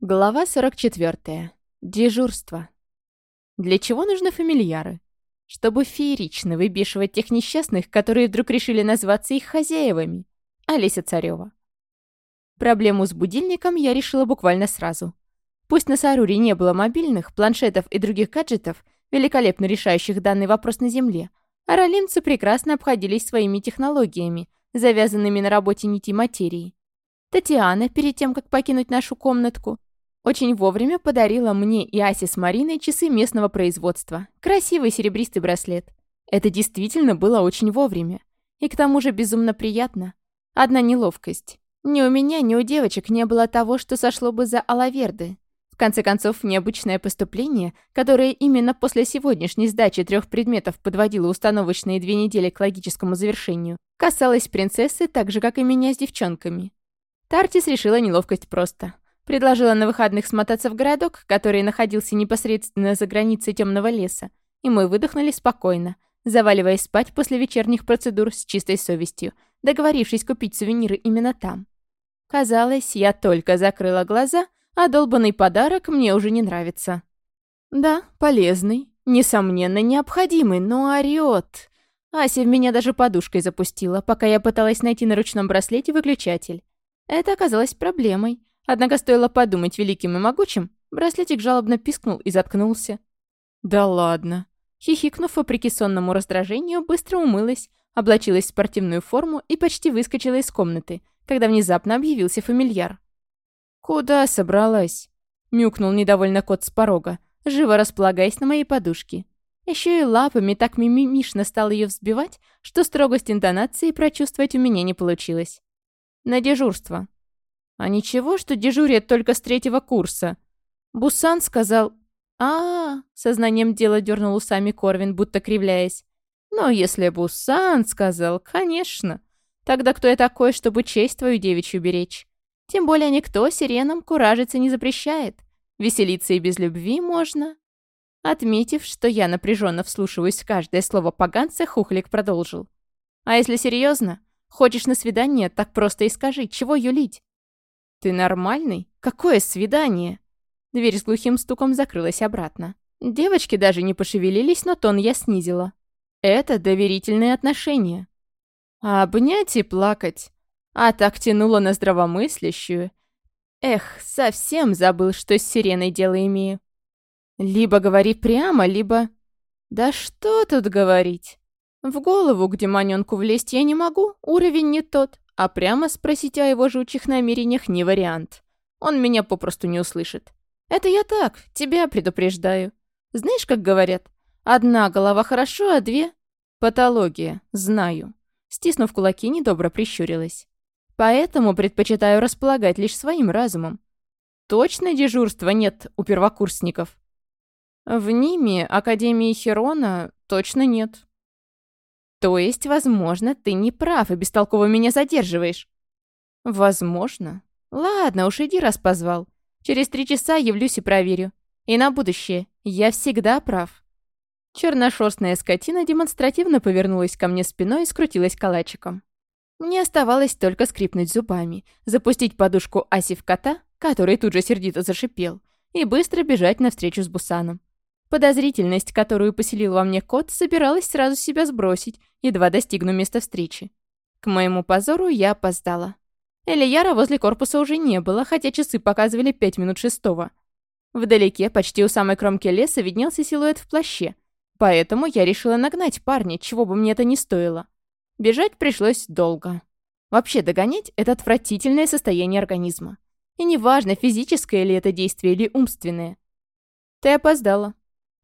Глава 44. Дежурство. Для чего нужны фамильяры? Чтобы феерично выбешивать тех несчастных, которые вдруг решили назваться их хозяевами. Олеся Царева. Проблему с будильником я решила буквально сразу. Пусть на Саруре не было мобильных, планшетов и других гаджетов, великолепно решающих данный вопрос на Земле, а ролимцы прекрасно обходились своими технологиями, завязанными на работе нити материи. Татьяна, перед тем, как покинуть нашу комнатку, очень вовремя подарила мне и Асе с Мариной часы местного производства. Красивый серебристый браслет. Это действительно было очень вовремя. И к тому же безумно приятно. Одна неловкость. Ни у меня, ни у девочек не было того, что сошло бы за алаверды. В конце концов, необычное поступление, которое именно после сегодняшней сдачи трех предметов подводило установочные две недели к логическому завершению, касалось принцессы так же, как и меня с девчонками. Тартис решила неловкость просто – Предложила на выходных смотаться в городок, который находился непосредственно за границей темного леса, и мы выдохнули спокойно, заваливаясь спать после вечерних процедур с чистой совестью, договорившись купить сувениры именно там. Казалось, я только закрыла глаза, а долбанный подарок мне уже не нравится. Да, полезный, несомненно, необходимый, но орёт. Ася в меня даже подушкой запустила, пока я пыталась найти на ручном браслете выключатель. Это оказалось проблемой, Однако стоило подумать великим и могучим, браслетик жалобно пискнул и заткнулся. «Да ладно». Хихикнув вопреки сонному раздражению, быстро умылась, облачилась в спортивную форму и почти выскочила из комнаты, когда внезапно объявился фамильяр. «Куда собралась?» — Мюкнул недовольно кот с порога, живо располагаясь на моей подушке. Еще и лапами так мимимишно стал ее взбивать, что строгость интонации прочувствовать у меня не получилось. «На дежурство», а ничего, что дежурят только с третьего курса. Бусан сказал а, -а, -а сознанием дела дернул усами Корвин, будто кривляясь. «Но если Бусан сказал, конечно. Тогда кто я такой, чтобы честь твою девичью беречь? Тем более никто сиренам куражиться не запрещает. Веселиться и без любви можно». Отметив, что я напряженно вслушиваюсь в каждое слово поганца, Хухлик продолжил. «А если серьезно, хочешь на свидание, так просто и скажи, чего юлить? «Ты нормальный? Какое свидание?» Дверь с глухим стуком закрылась обратно. Девочки даже не пошевелились, но тон я снизила. «Это доверительные отношения». А «Обнять и плакать». А так тянуло на здравомыслящую. Эх, совсем забыл, что с сиреной дело имею. Либо говори прямо, либо... Да что тут говорить? В голову к демонёнку влезть я не могу, уровень не тот. А прямо спросить о его жучих намерениях не вариант. Он меня попросту не услышит. Это я так, тебя предупреждаю. Знаешь, как говорят? Одна голова хорошо, а две... Патология, знаю. Стиснув кулаки, недобро прищурилась. Поэтому предпочитаю располагать лишь своим разумом. Точно дежурства нет у первокурсников? В Ниме Академии Херона точно нет. То есть, возможно, ты не прав и бестолково меня задерживаешь. Возможно. Ладно, уж иди, раз позвал. Через три часа явлюсь и проверю. И на будущее. Я всегда прав. Черношерстная скотина демонстративно повернулась ко мне спиной и скрутилась калачиком. Мне оставалось только скрипнуть зубами, запустить подушку Аси в кота, который тут же сердито зашипел, и быстро бежать навстречу с Бусаном. Подозрительность, которую поселил во мне кот, собиралась сразу себя сбросить, едва достигну места встречи. К моему позору я опоздала. Элияра возле корпуса уже не было, хотя часы показывали пять минут шестого. Вдалеке, почти у самой кромки леса, виднелся силуэт в плаще. Поэтому я решила нагнать парня, чего бы мне это ни стоило. Бежать пришлось долго. Вообще догонять — это отвратительное состояние организма. И неважно, физическое ли это действие или умственное. «Ты опоздала»,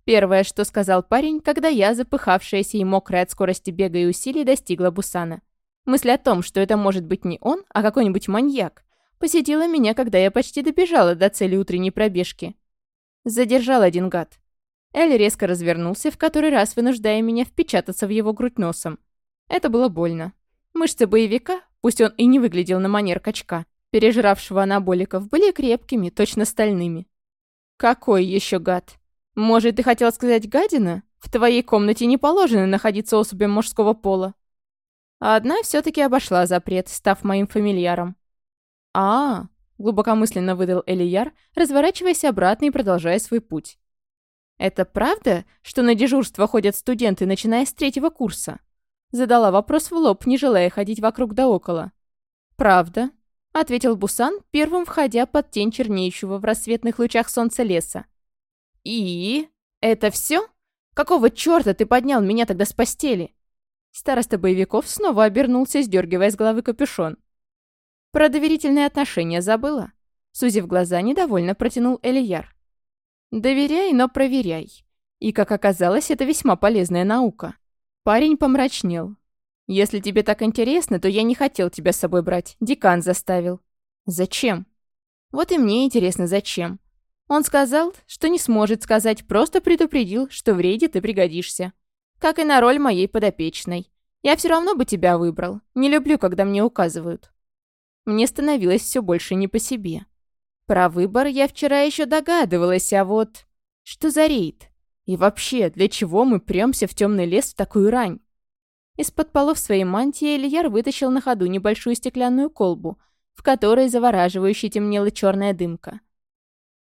Первое, что сказал парень, когда я, запыхавшаяся и мокрая от скорости бега и усилий, достигла Бусана. Мысль о том, что это может быть не он, а какой-нибудь маньяк, посетила меня, когда я почти добежала до цели утренней пробежки. Задержал один гад. Эль резко развернулся, в который раз вынуждая меня впечататься в его грудь носом. Это было больно. Мышцы боевика, пусть он и не выглядел на манер качка, пережравшего анаболиков, были крепкими, точно стальными. «Какой еще гад!» «Может, ты хотела сказать гадина? В твоей комнате не положено находиться особям мужского пола». А одна все таки обошла запрет, став моим фамильяром. а, -а, -а глубокомысленно выдал Элияр, разворачиваясь обратно и продолжая свой путь. «Это правда, что на дежурство ходят студенты, начиная с третьего курса?» Задала вопрос в лоб, не желая ходить вокруг да около. «Правда», — ответил Бусан, первым входя под тень чернеющего в рассветных лучах солнца леса. «И? Это все? Какого черта ты поднял меня тогда с постели?» Староста боевиков снова обернулся, сдергивая с головы капюшон. «Про доверительные отношения забыла?» Сузив глаза, недовольно протянул Элияр. «Доверяй, но проверяй». И, как оказалось, это весьма полезная наука. Парень помрачнел. «Если тебе так интересно, то я не хотел тебя с собой брать. Декан заставил». «Зачем?» «Вот и мне интересно, зачем. Он сказал, что не сможет сказать, просто предупредил, что в рейде ты пригодишься. Как и на роль моей подопечной. Я все равно бы тебя выбрал. Не люблю, когда мне указывают. Мне становилось все больше не по себе. Про выбор я вчера еще догадывалась, а вот... Что за рейд? И вообще, для чего мы премся в темный лес в такую рань? Из-под полов своей мантии Ильяр вытащил на ходу небольшую стеклянную колбу, в которой завораживающе темнела черная дымка.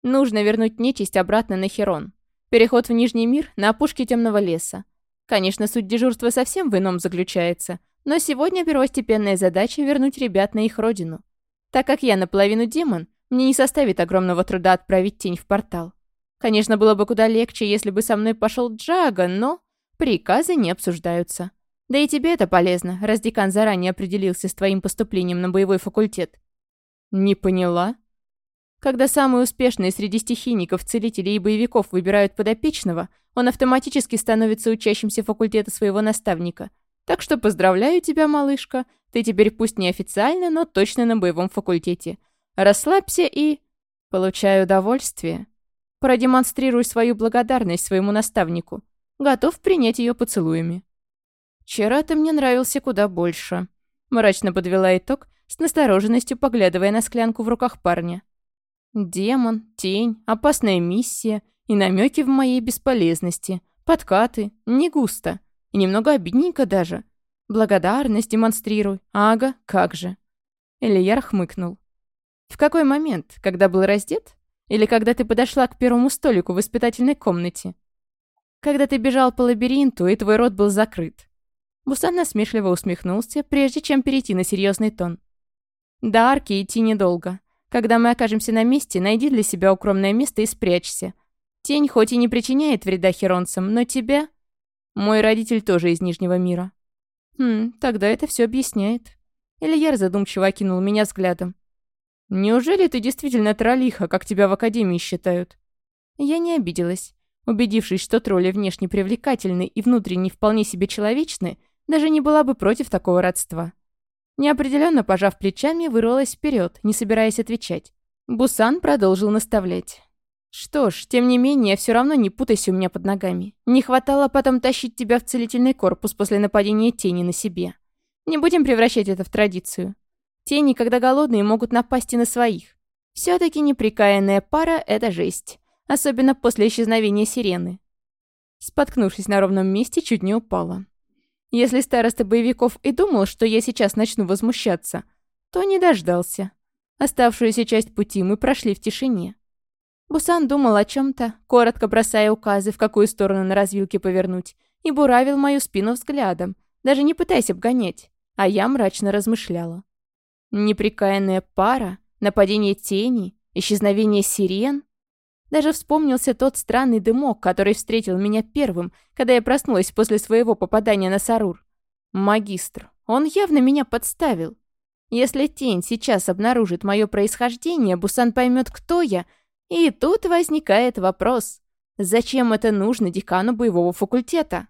Нужно вернуть нечисть обратно на Херон. Переход в Нижний мир на опушке Темного леса. Конечно, суть дежурства совсем в ином заключается, но сегодня первостепенная задача вернуть ребят на их родину. Так как я наполовину демон, мне не составит огромного труда отправить тень в портал. Конечно, было бы куда легче, если бы со мной пошел Джага, но приказы не обсуждаются. Да и тебе это полезно, раз декан заранее определился с твоим поступлением на боевой факультет. «Не поняла?» Когда самые успешные среди стихийников, целителей и боевиков выбирают подопечного, он автоматически становится учащимся факультета своего наставника. Так что поздравляю тебя, малышка. Ты теперь пусть неофициально, но точно на боевом факультете. Расслабься и... получаю удовольствие. Продемонстрируй свою благодарность своему наставнику. Готов принять ее поцелуями. Вчера ты мне нравился куда больше. Мрачно подвела итог, с настороженностью поглядывая на склянку в руках парня. Демон, тень, опасная миссия и намеки в моей бесполезности, подкаты, не густо. И немного обидненько даже. Благодарность демонстрирую. Ага, как же. Элияр хмыкнул. В какой момент? Когда был раздет? Или когда ты подошла к первому столику в воспитательной комнате? Когда ты бежал по лабиринту, и твой рот был закрыт. Бусан насмешливо усмехнулся, прежде чем перейти на серьезный тон. До арки идти недолго. Когда мы окажемся на месте, найди для себя укромное место и спрячься. Тень хоть и не причиняет вреда херонцам, но тебя... Мой родитель тоже из Нижнего мира. Хм, тогда это все объясняет. Ильяр задумчиво окинул меня взглядом. Неужели ты действительно троллиха, как тебя в Академии считают? Я не обиделась. Убедившись, что тролли внешне привлекательны и внутренне вполне себе человечны, даже не была бы против такого родства. Неопределенно пожав плечами, вырвалась вперед, не собираясь отвечать. Бусан продолжил наставлять. «Что ж, тем не менее, все равно не путайся у меня под ногами. Не хватало потом тащить тебя в целительный корпус после нападения тени на себе. Не будем превращать это в традицию. Тени, когда голодные, могут напасть и на своих. все таки неприкаянная пара — это жесть. Особенно после исчезновения сирены. Споткнувшись на ровном месте, чуть не упала. Если староста боевиков и думал, что я сейчас начну возмущаться, то не дождался. Оставшуюся часть пути мы прошли в тишине. Бусан думал о чем то коротко бросая указы, в какую сторону на развилке повернуть, и буравил мою спину взглядом, даже не пытаясь обгонять, а я мрачно размышляла. Неприкаянная пара, нападение теней, исчезновение сирен — даже вспомнился тот странный дымок, который встретил меня первым, когда я проснулась после своего попадания на Сарур. Магистр. Он явно меня подставил. Если тень сейчас обнаружит мое происхождение, Бусан поймет, кто я. И тут возникает вопрос. Зачем это нужно декану боевого факультета?